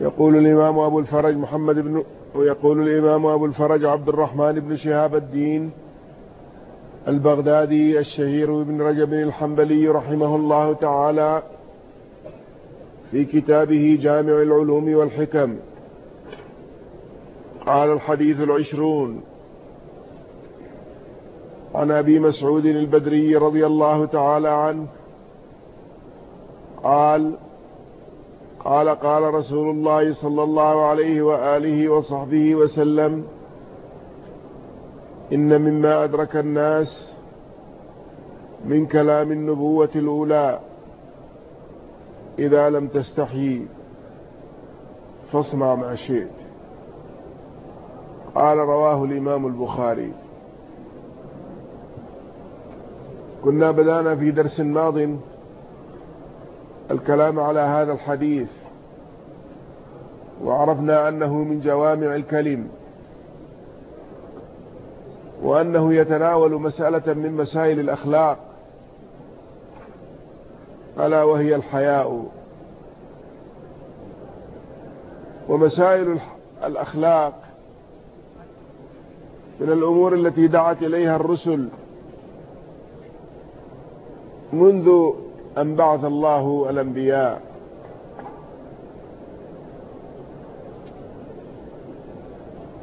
يقول الإمام أبو الفرج محمد بن ويقول الإمام أبو الفرج عبد الرحمن بن شهاب الدين البغدادي الشهير بن رجب الحنبلي رحمه الله تعالى في كتابه جامع العلوم والحكم. قال الحديث العشرون عن أبي مسعود البدري رضي الله تعالى عنه قال قال قال رسول الله صلى الله عليه وآله وصحبه وسلم إن مما أدرك الناس من كلام النبوة الأولى إذا لم تستحي فاصنع ما شئت. قال رواه الإمام البخاري. كنا بدأنا في درس ماض الكلام على هذا الحديث وعرفنا أنه من جوامع الكلم وأنه يتناول مسألة من مسائل الأخلاق ألا وهي الحياء. ومسائل الأخلاق من الأمور التي دعت إليها الرسل منذ أن بعث الله الأنبياء؟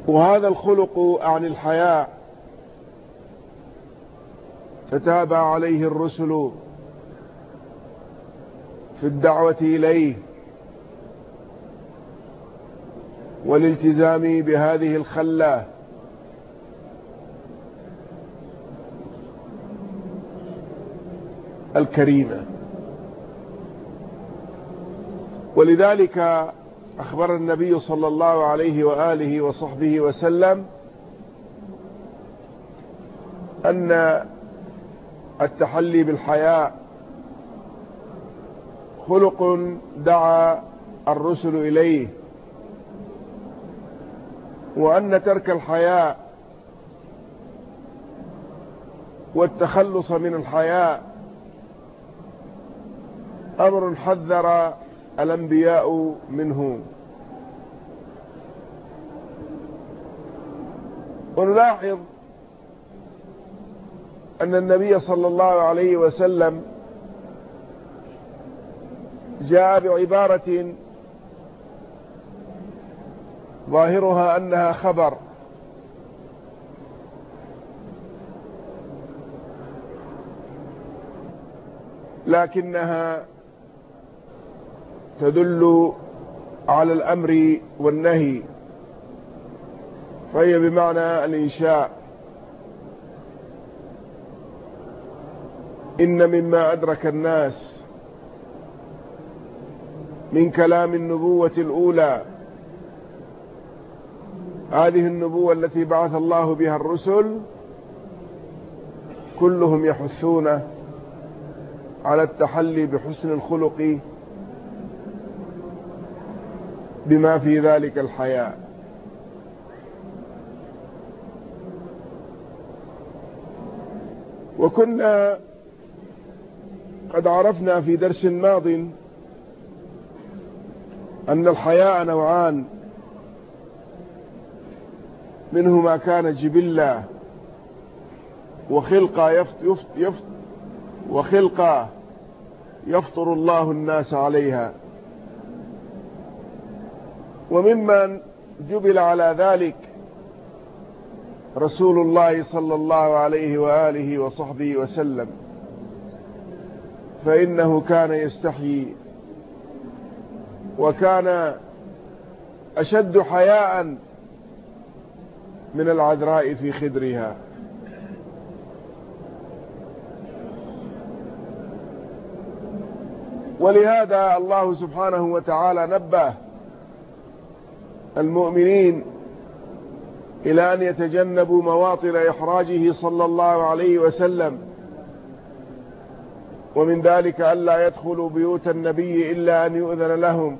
وهذا الخلق عن الحياء. تتابع عليه الرسل في الدعوة إليه والالتزام بهذه الخلة. الكريمة. ولذلك أخبر النبي صلى الله عليه وآله وصحبه وسلم أن التحلي بالحياء خلق دعا الرسل إليه وأن ترك الحياء والتخلص من الحياء أمر حذر الأنبياء منه. ونلاحظ أن النبي صلى الله عليه وسلم جاء بعبارة ظاهرها أنها خبر. لكنها تدل على الأمر والنهي فهي بمعنى الإنشاء. إن مما أدرك الناس من كلام النبوة الأولى هذه النبوة التي بعث الله بها الرسل كلهم يحثون على التحلي بحسن الخلق بما في ذلك الحياة. وكنا قد عرفنا في درس ماض أن الحياء نوعان. منه ما كان جبلة وخلقة يفت يفت يفت وخلقة يفطر الله الناس عليها. وممن جبل على ذلك رسول الله صلى الله عليه وآله وصحبه وسلم فإنه كان يستحيي وكان أشد حياء من العذراء في خدرها. ولهذا الله سبحانه وتعالى نبه المؤمنين إلى أن يتجنبوا مواطن إحراجه صلى الله عليه وسلم ومن ذلك ألا يدخلوا بيوت النبي إلا أن يؤذن لهم.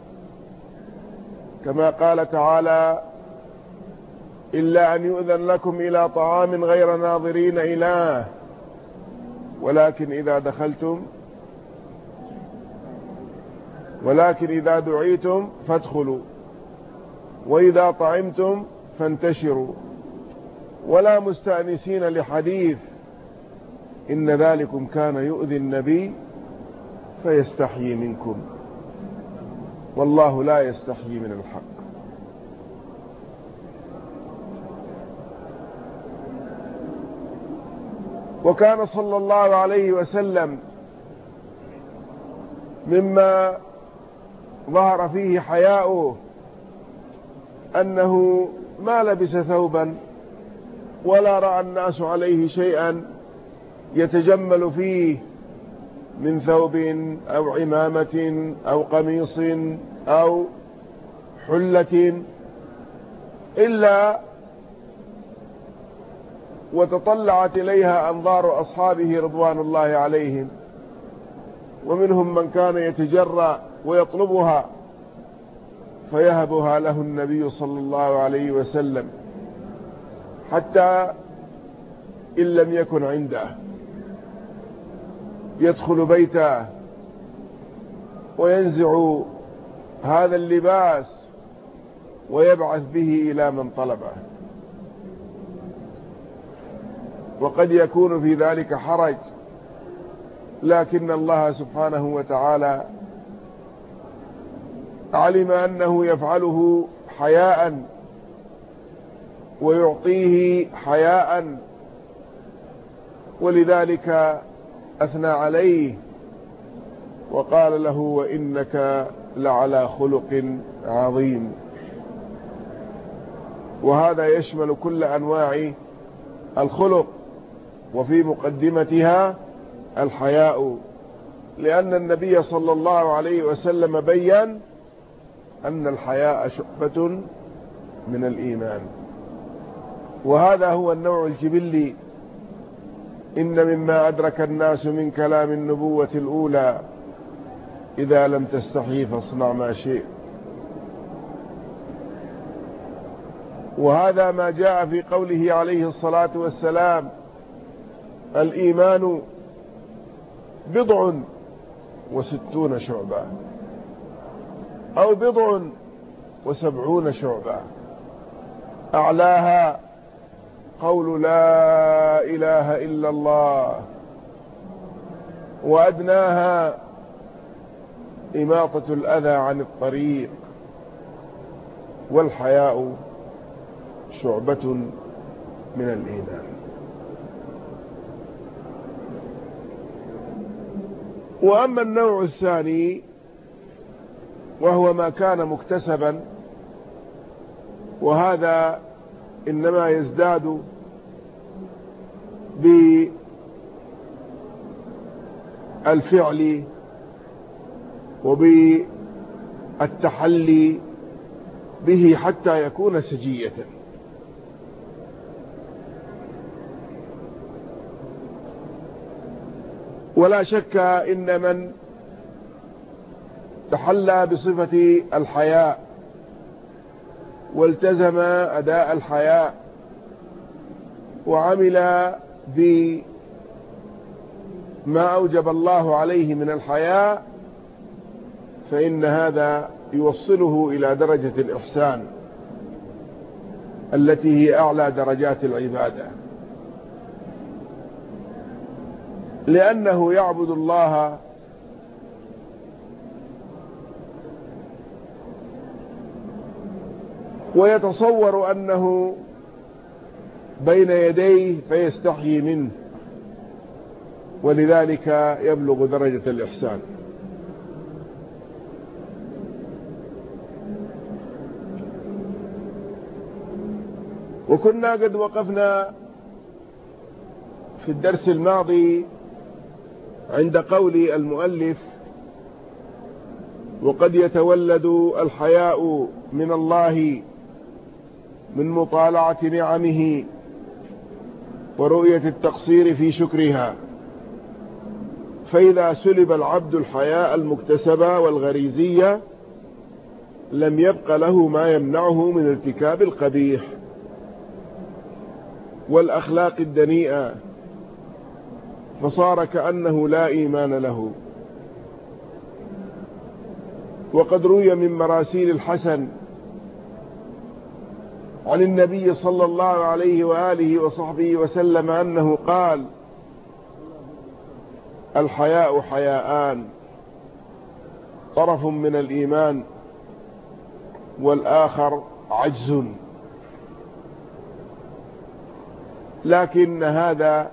كما قال تعالى إلا أن يؤذن لكم إلى طعام غير ناظرين إله ولكن إذا دخلتم ولكن إذا دعيتم فادخلوا. وإذا طعمتم فانتشروا. ولا مستأنسين لحديث إن ذلكم كان يؤذي النبي فيستحيي منكم. والله لا يستحيي من الحق. وكان صلى الله عليه وسلم مما ظهر فيه حياؤه أنه ما لبس ثوبا ولا رأى الناس عليه شيئا يتجمل فيه من ثوب أو عمامة أو قميص أو حلة إلا وتطلعت إليها أنظار أصحابه رضوان الله عليهم. ومنهم من كان يتجرى ويطلبها فيهبها له النبي صلى الله عليه وسلم حتى إن لم يكن عنده. يدخل بيته وينزع هذا اللباس ويبعث به إلى من طلبه. وقد يكون في ذلك حرج لكن الله سبحانه وتعالى علم أنه يفعله حياء ويعطيه حياء ولذلك أثنى عليه وقال له وإنك لعلى خلق عظيم. وهذا يشمل كل أنواع الخلق وفي مقدمتها الحياء لأن النبي صلى الله عليه وسلم بين أن الحياء شعبة من الإيمان. وهذا هو النوع الجبلي. إن مما أدرك الناس من كلام النبوة الأولى إذا لم تستحي فاصنع ما شئت. وهذا ما جاء في قوله عليه الصلاة والسلام الإيمان بضع وستون شعبة. أو بضع وسبعون شعبة. أعلاها قول لا إله إلا الله. وأدناها إماطة الأذى عن الطريق. والحياء شعبة من الإيمان. وأما النوع الثاني وهو ما كان مكتسبا وهذا إنما يزداد بالفعل وبالتحلي به حتى يكون سجية. ولا شك إن من تحلى بصفة الحياء والتزم أداء الحياء وعمل بما أوجب الله عليه من الحياء فإن هذا يوصله إلى درجة الإحسان التي هي أعلى درجات العبادة. لأنه يعبد الله ويتصور أنه بين يديه فيستحيي منه. ولذلك يبلغ درجة الإحسان. وكنا قد وقفنا في الدرس الماضي عند قول المؤلف وقد يتولد الحياء من الله من مطالعة نعمه ورؤية التقصير في شكرها. فإذا سلب العبد الحياء المكتسبة والغريزية لم يبق له ما يمنعه من ارتكاب القبيح والأخلاق الدنيئة. فصار كأنه لا إيمان له. وقد روي من مراسيل الحسن عن النبي صلى الله عليه وآله وصحبه وسلم أنه قال الحياء حياءان طرف من الإيمان والآخر عجز. لكن هذا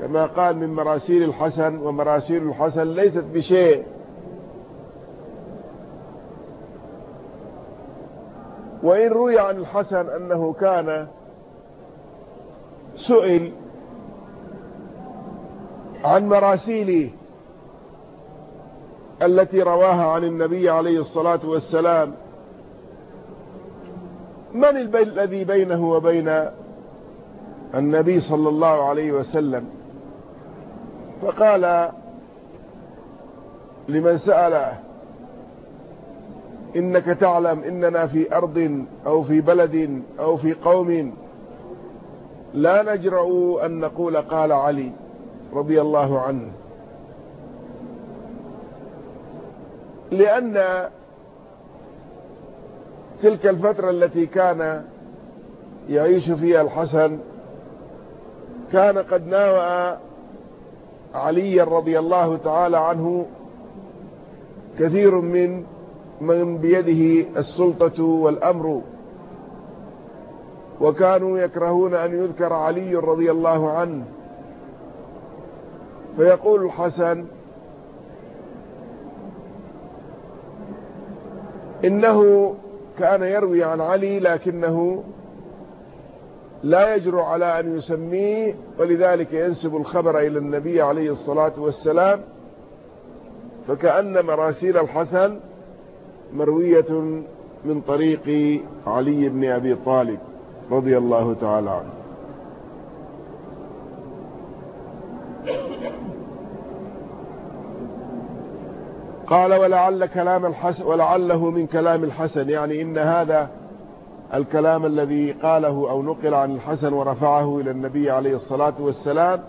كما قال من مراسيل الحسن ومراسيل الحسن ليست بشيء. وإن روي عن الحسن أنه كان سئل عن مراسيله التي رواها عن النبي عليه الصلاة والسلام من الذي بينه وبين النبي صلى الله عليه وسلم؟ فقال لمن سأله إنك تعلم إننا في أرض أو في بلد أو في قوم. لا نجرؤ أن نقول قال علي رضي الله عنه. لأن تلك الفترة التي كان يعيش فيها الحسن كان قد ناوى علي رضي الله تعالى عنه كثير من من بيده السلطة والأمر. وكانوا يكرهون أن يذكر علي رضي الله عنه. فيقول الحسن إنه كان يروي عن علي لكنه لا يجرؤ على أن يسميه ولذلك ينسب الخبر إلى النبي عليه الصلاة والسلام. فكأن مراسيل الحسن مروية من طريق علي بن أبي طالب رضي الله تعالى عنه. قال ولعل كلام الحسن ولعله من كلام الحسن. يعني إن هذا الكلام الذي قاله أو نقل عن الحسن ورفعه إلى النبي عليه الصلاة والسلام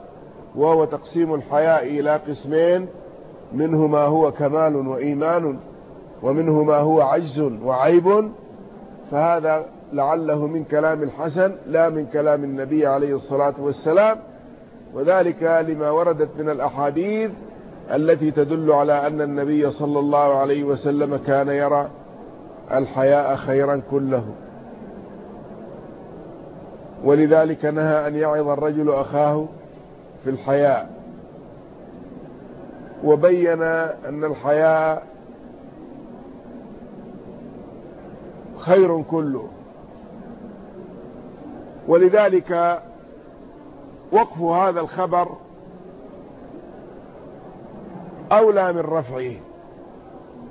وهو تقسيم الحياء إلى قسمين منه ما هو كمال وإيمان. ومنه ما هو عجز وعيب فهذا لعله من كلام الحسن لا من كلام النبي عليه الصلاة والسلام. وذلك لما وردت من الأحاديث التي تدل على أن النبي صلى الله عليه وسلم كان يرى الحياء خيرا كله. ولذلك نهى أن يعظ الرجل أخاه في الحياء. وبين أن الحياء خير كله. ولذلك وقف هذا الخبر أولى من رفعه.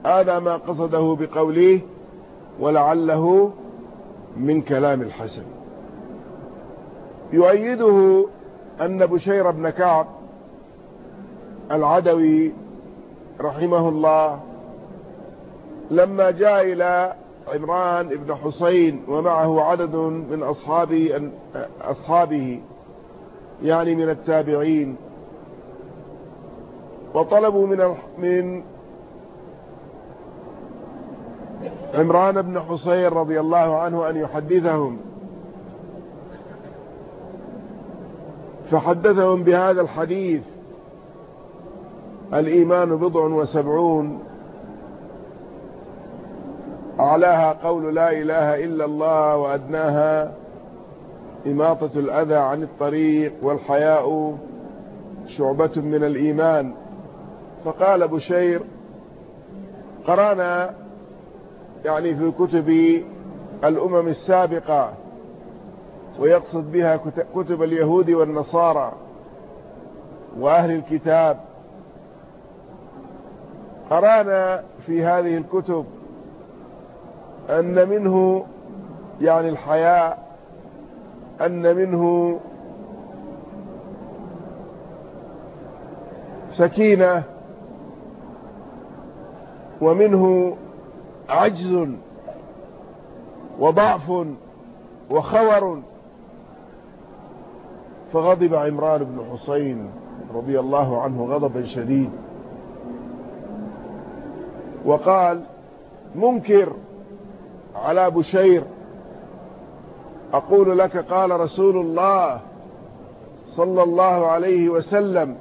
هذا ما قصده بقوله ولعله من كلام الحسن يؤيده أن بشير بن كعب العدوي رحمه الله لما جاء إلى عمران بن حسين ومعه عدد من أصحابه, أصحابه يعني من التابعين. وطلبوا من من عمران بن حسين رضي الله عنه أن يحدثهم. فحدثهم بهذا الحديث. الإيمان بضع وسبعون. أعلاها قول لا إله إلا الله وأدناها إماطة الأذى عن الطريق والحياء شعبة من الإيمان. فقال بشير قرانا يعني في كتب الأمم السابقة ويقصد بها كتب اليهود والنصارى وأهل الكتاب. قرانا في هذه الكتب أن منه يعني الحياء أن منه سكينة ومنه عجز وضعف وخور. فغضب عمران بن حسين رضي الله عنه غضبا شديد. وقال منكر على بشير أقول لك قال رسول الله صلى الله عليه وسلم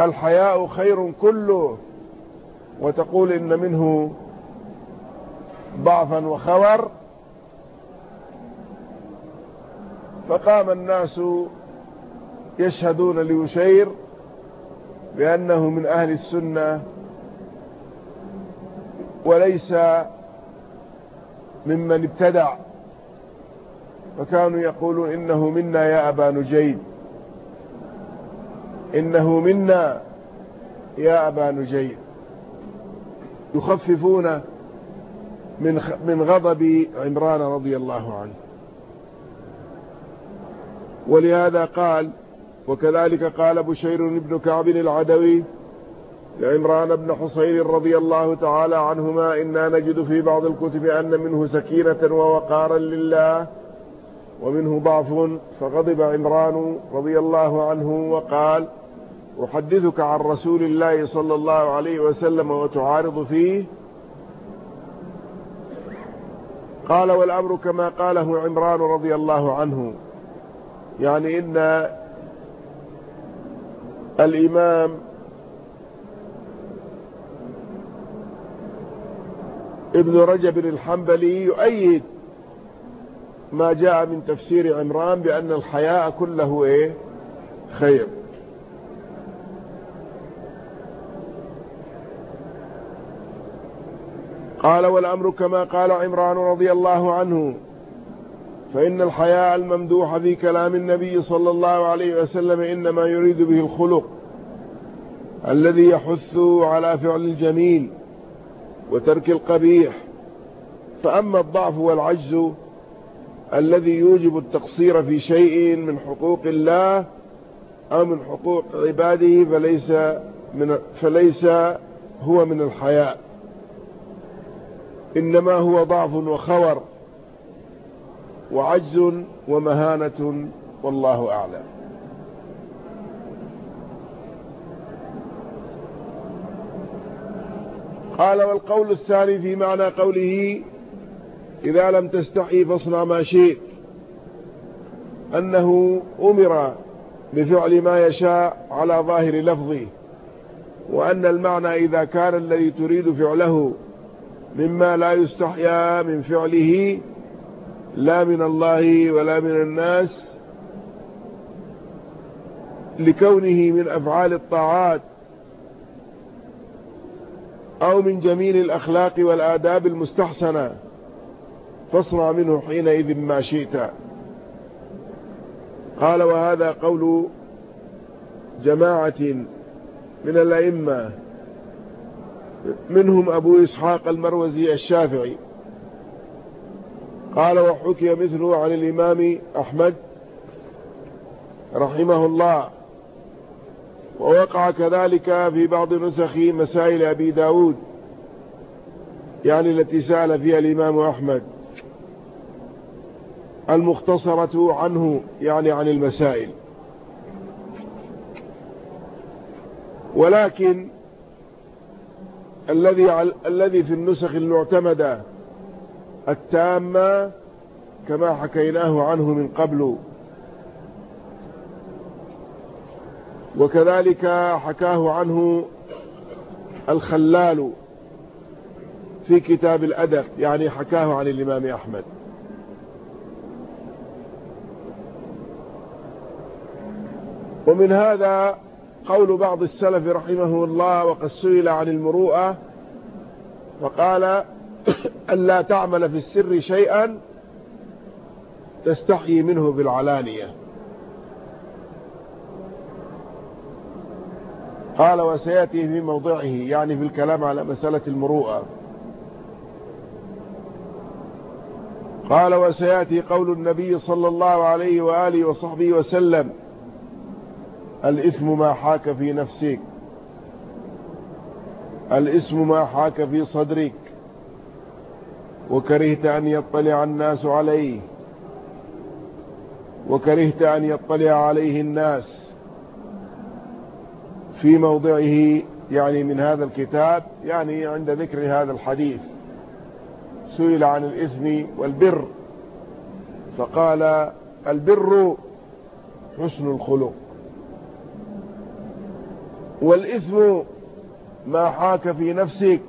الحياء خير كله وتقول إن منه ضعفا وخور. فقام الناس يشهدون ليشير بأنه من أهل السنة وليس ممن ابتدع. فكانوا يقولون إنه منا يا أبا نجيد إنه منا يا أبا نجيد يخففون من من غضب عمران رضي الله عنه. ولهذا قال وكذلك قال بشير بن كعب العدوي لعمران بن حصين رضي الله تعالى عنهما إنا نجد في بعض الكتب أن منه سكينة ووقارا لله ومنه ضعف. فغضب عمران رضي الله عنه وقال أحدثك عن رسول الله صلى الله عليه وسلم وتعارض فيه؟ قال والأمر كما قاله عمران رضي الله عنه. يعني إن الإمام ابن رجب الحنبلي يؤيد ما جاء من تفسير عمران بأن الحياء كله إيه؟ خير. قال والأمر كما قال عمران رضي الله عنه فإن الحياء الممدوح في كلام النبي صلى الله عليه وسلم إنما يريد به الخلق الذي يحث على فعل الجميل. وترك القبيح. فأما الضعف والعجز الذي يوجب التقصير في شيء من حقوق الله أو من حقوق عباده فليس, من فليس هو من الحياء. إنما هو ضعف وخور وعجز ومهانة والله أعلم. قال والقول الثاني في معنى قوله إذا لم تستحي فاصنع ما شئت أنه أمر بفعل ما يشاء على ظاهر لفظه وأن المعنى إذا كان الذي تريد فعله مما لا يستحيا من فعله لا من الله ولا من الناس لكونه من أفعال الطاعات أو من جميل الأخلاق والآداب المستحسنة. فاصنع منه حينئذ ما شئت. قال وهذا قول جماعة من الأئمة منهم أبو إسحاق المروزي الشافعي. قال وحكي مثله عن الإمام أحمد رحمه الله. ووقع كذلك في بعض نسخ مسائل أبي داود يعني التي سأل فيها الإمام أحمد المختصرة عنه يعني عن المسائل. ولكن الذي الذي في النسخ المعتمدة التامة كما حكيناه عنه من قبل وكذلك حكاه عنه الخلال في كتاب الأدب يعني حكاه عن الإمام أحمد. ومن هذا قول بعض السلف رحمه الله وقد سئل عن المروءة فقال أن لا تعمل في السر شيئا تستحيي منه بالعلانية. قال وسيأتي في موضعه يعني في الكلام على مسألة المروءة. قال وسيأتي قول النبي صلى الله عليه وآله وصحبه وسلم الإثم ما حاك في نفسك. الإثم ما حاك في صدرك. وكرهت أن يطلع الناس عليه. وكرهت أن يطلع عليه الناس. في موضعه يعني من هذا الكتاب يعني عند ذكر هذا الحديث. سئل عن الإثم والبر فقال البر حسن الخلق. والإثم ما حاك في نفسك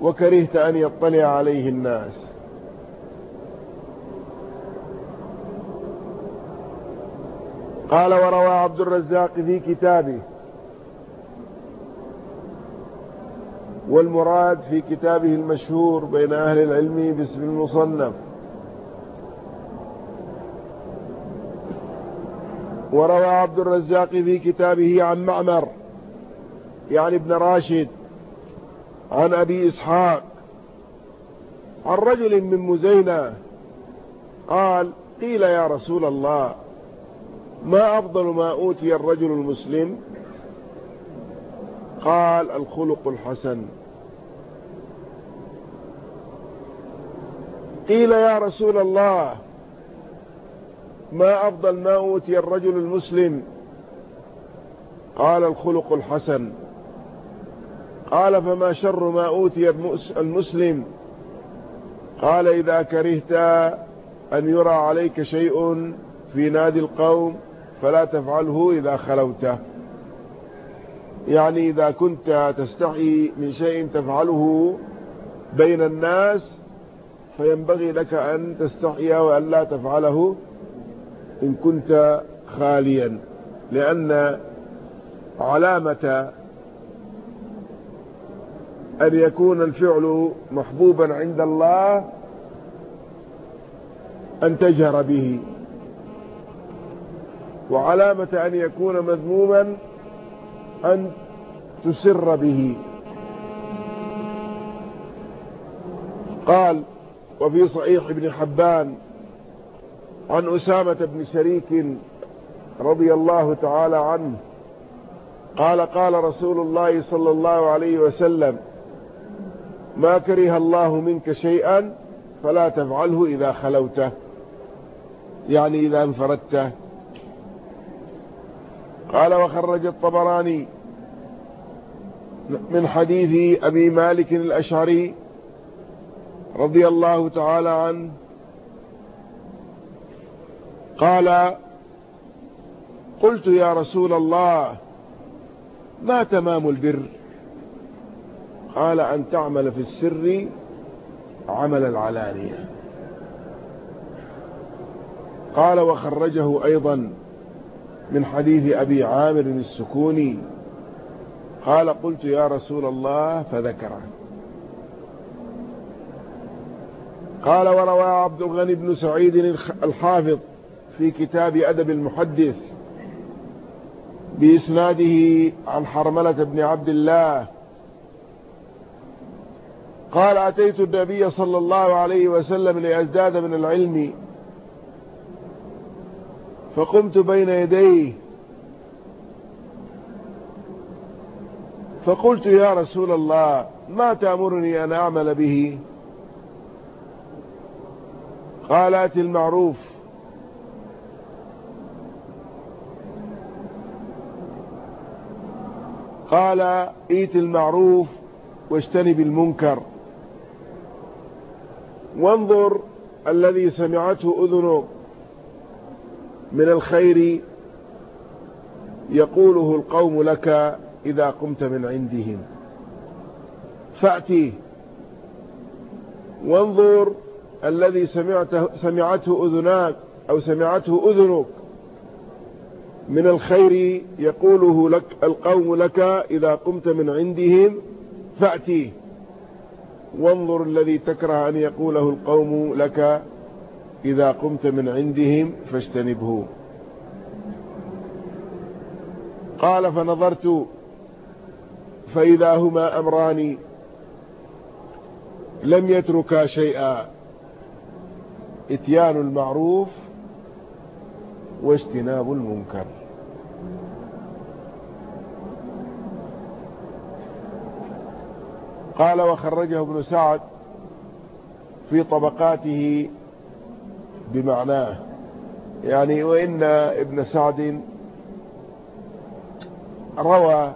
وكرهت أن يطلع عليه الناس. قال وروى عبد الرزاق في كتابه والمراد في كتابه المشهور بين أهل العلم باسم المصنف. وروى عبد الرزاق في كتابه عن معمر يعني ابن راشد عن أبي إسحاق. عن رجل من مزينة قال قيل يا رسول الله ما أفضل ما أوتي الرجل المسلم؟ قال الخلق الحسن. قيل يا رسول الله ما أفضل ما أوتي الرجل المسلم؟ قال الخلق الحسن. قال فما شر ما أوتي المسلم؟ قال إذا كرهت أن يرى عليك شيء في نادي القوم فلا تفعله إذا خلوته. يعني إذا كنت تستحي من شيء تفعله بين الناس فينبغي لك أن تستحي وأن لا تفعله إن كنت خاليا لأن علامة أن يكون الفعل محبوبا عند الله أن تجهر به. وعلامة أن يكون مذموما أن تسر به. قال وفي صحيح ابن حبان عن أسامة بن شريك رضي الله تعالى عنه قال قال رسول الله صلى الله عليه وسلم ما كره الله منك شيئا فلا تفعله إذا خلوته يعني إذا انفردته. قال وخرج الطبراني من حديث أبي مالك الأشعري رضي الله تعالى عنه قال قلت يا رسول الله ما تمام البر؟ قال أن تعمل في السر عمل العلانية. قال وخرجه أيضا من حديث أبي عامر السكوني قال قلت يا رسول الله فذكره. قال وروى عبد الغني بن سعيد الحافظ في كتاب أدب المحدث بإسناده عن حرملة بن عبد الله. قال أتيت النبي صلى الله عليه وسلم لأزداد من العلم فقمت بين يديه فقلت يا رسول الله ما تأمرني أن أعمل به؟ قال المعروف. قال ايت المعروف واجتنب المنكر وانظر الذي سمعته أذنك من الخير يقوله القوم لك إذا قمت من عندهم. فأتيه. وانظر الذي سمعته, سمعته أذناك أو سمعته أذنك من الخير يقوله لك القوم لك إذا قمت من عندهم فأتيه. وانظر الذي تكره أن يقوله القوم لك إذا قمت من عندهم فاجتنبه. قال فنظرت فإذا هما أمران لم يتركا شيئا إتيان المعروف واجتناب المنكر. قال وخرجه ابن سعد في طبقاته بمعناه. يعني وإن ابن سعد روى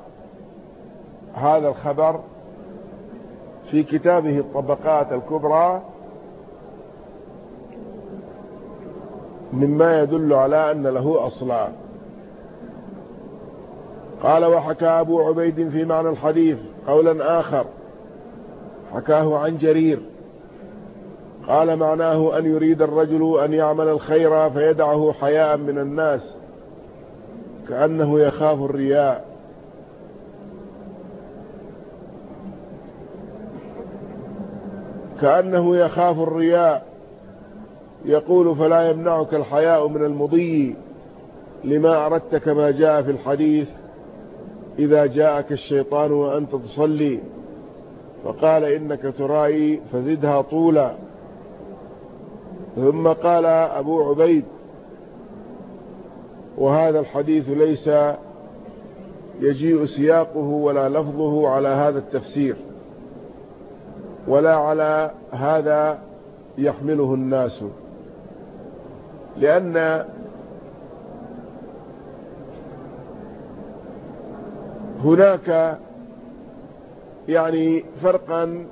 هذا الخبر في كتابه الطبقات الكبرى مما يدل على أن له أصلا قال وحكى أبو عبيد في معنى الحديث قولا آخر. حكاه عن جرير. قال معناه أن يريد الرجل أن يعمل الخير فيدعه حياء من الناس كأنه يخاف الرياء. كأنه يخاف الرياء. يقول فلا يمنعك الحياء من المضي لما أردت كما جاء في الحديث إذا جاءك الشيطان وأنت تصلي فقال إنك ترائي فزدها طولا. ثم قال أبو عبيد وهذا الحديث ليس يجيء سياقه ولا لفظه على هذا التفسير ولا على هذا يحمله الناس. لأن هناك يعني فرقا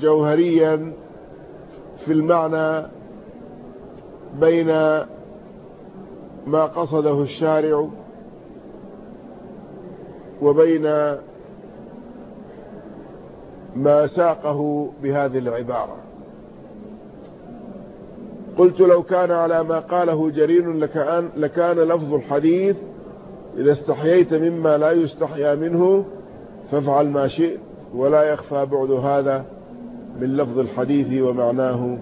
جوهريا في المعنى بين ما قصده الشارع وبين ما ساقه بهذه العبارة. قلت لو كان على ما قاله جرير لكان, لكان لفظ الحديث إذا استحييت مما لا يستحيا منه فافعل ما شئت ولا يخفى بعد هذا من لفظ الحديث ومعناه